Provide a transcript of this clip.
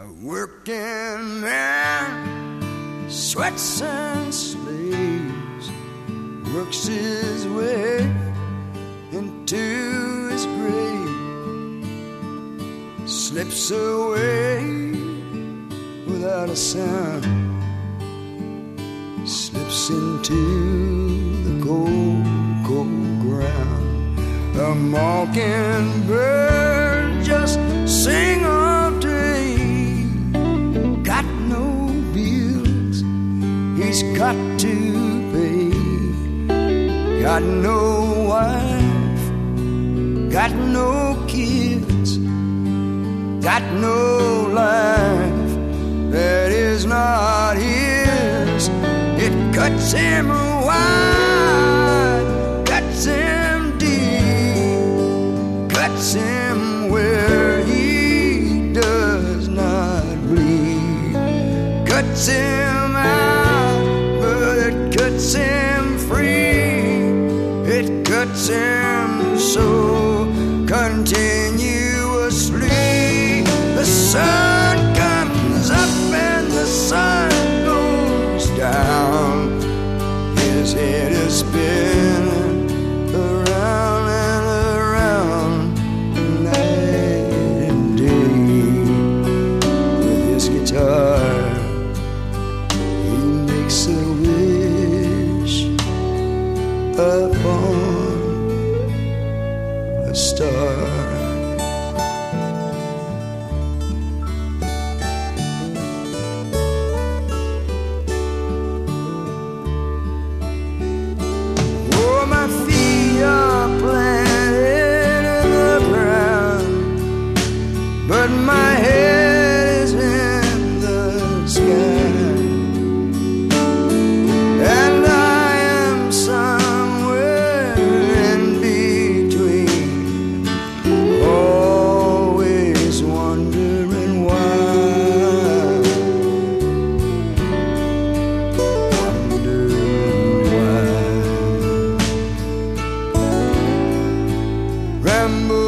A working man sweats and slaves, works his way into his grave, slips away without a sound, slips into the cold, cold ground. A mockingbird just sing got to pay. Got no wife, got no kids, got no life that is not his. It cuts him wide, hurts so continuously. The sun comes up and the sun goes down. His head is spinning. a star. remember